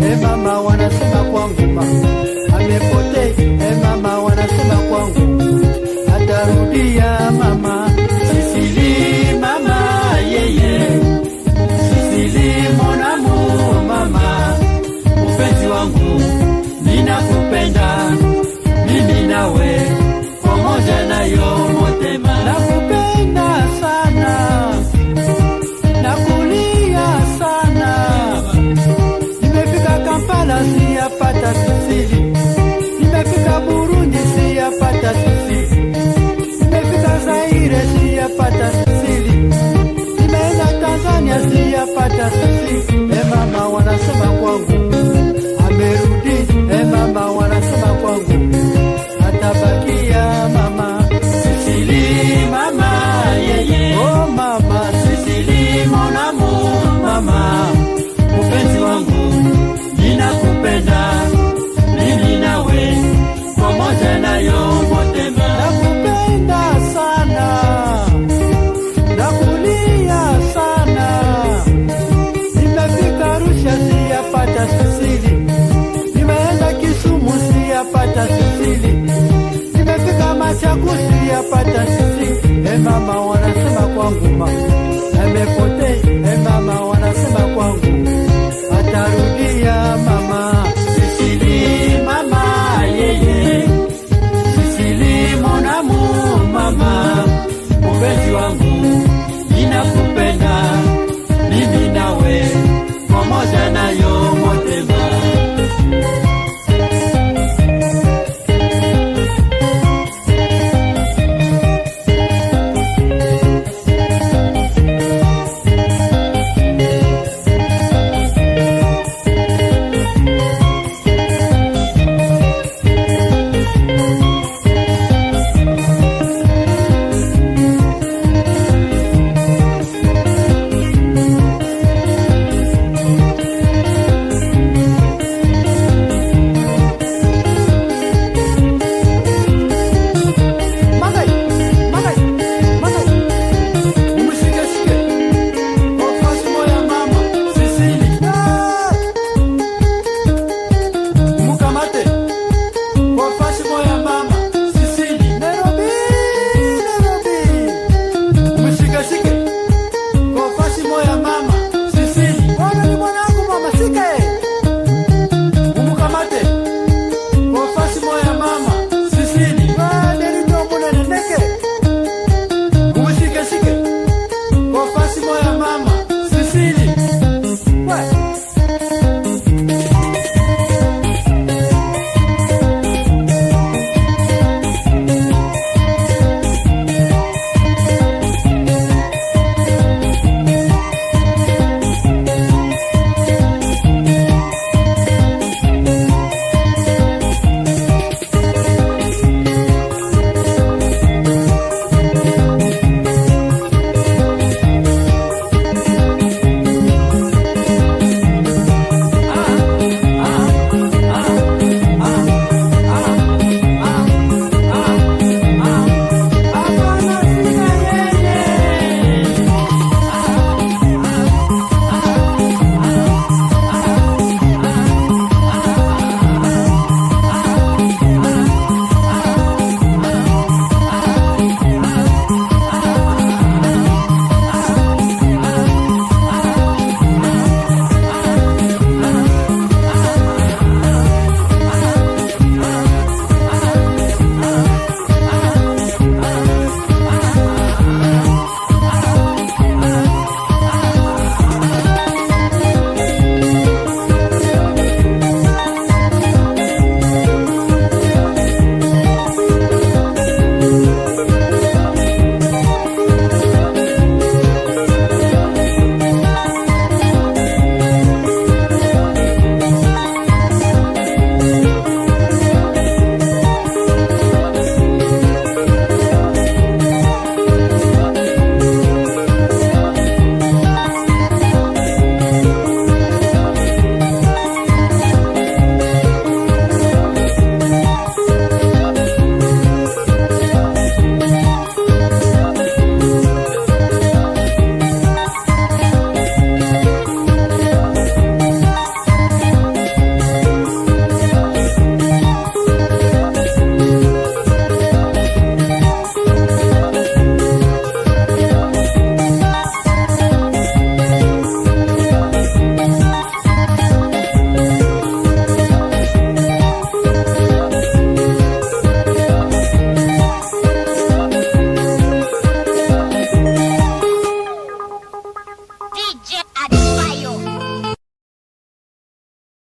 Hey mama, wanasema kwa nguma amepotea cuerpo